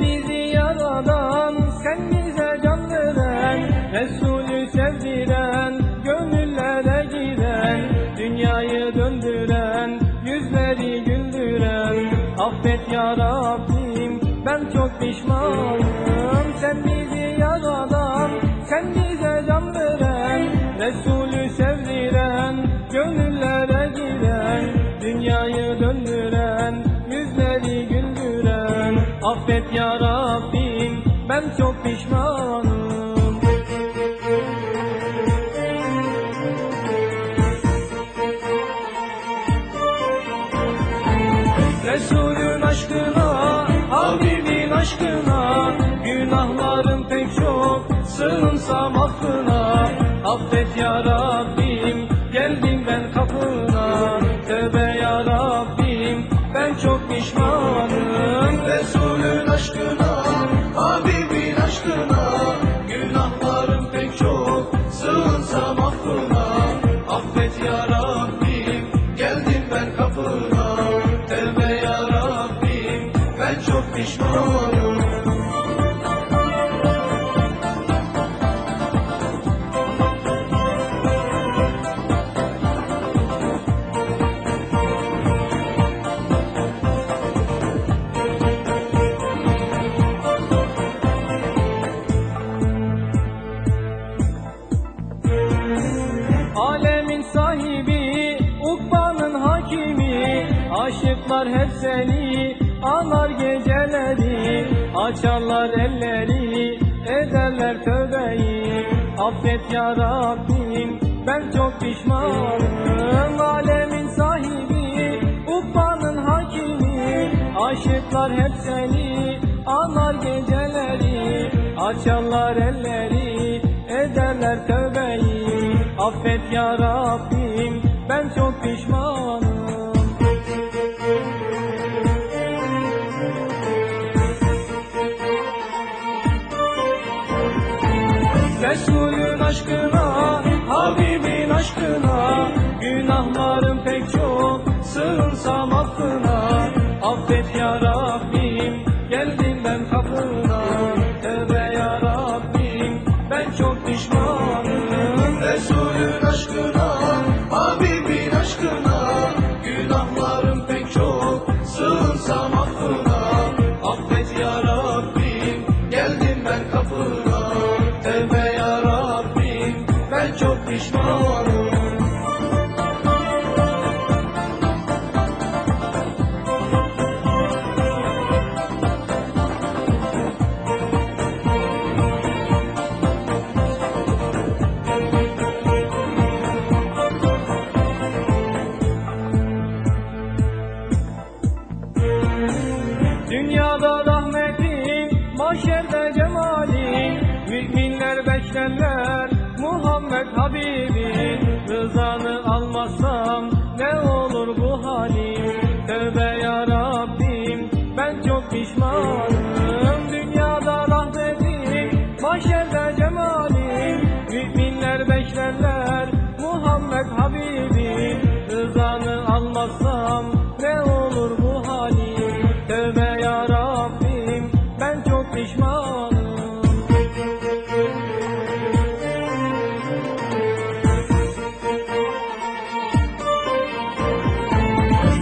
bizi yaradan Sen bize can veren Resulü sevdiren Gönüllere giren Dünyayı döndüren Yüzleri güldüren. Affet ya Rabbim Ben çok pişmanım. Affet ya Rabbim Ben çok pişmanım. Resulün aşkına, Habibin aşkına Günahlarım pek çok, sığınsam affına Affet ya Rabbim, Aşıklar hep seni anar geceleri Açarlar elleri, ederler tövbeyi. Affet ya Rabbim, ben çok pişmanım. Alemin sahibi, ukbanın hakimi. Aşıklar hep seni anar geceleri. Açarlar elleri, ederler tövbeyi. Affet ya Rabbim ben çok pişmanım aşkına, Habibin aşkına. Günahlarım pek çok, sığınsam affına. Affet ya Rabbim, geldim ben kapına. Tövbe ya Rabbim, ben çok pişmanım Dünyada rahmetin, mahşerde cemalin. Müminler beklerler Muhammed Habibin Rızanı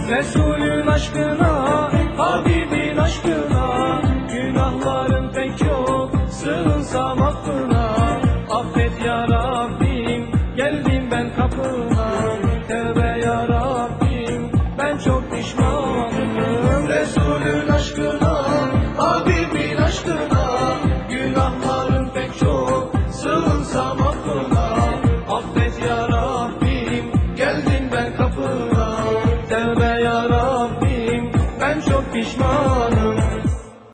Resulün aşkına, Habibin aşkına Günahlarım pek çok, sığınsam affına. Affet ya Rabbim, geldim ben kapına. Tövbe ya Rabbim, ben çok pişmanım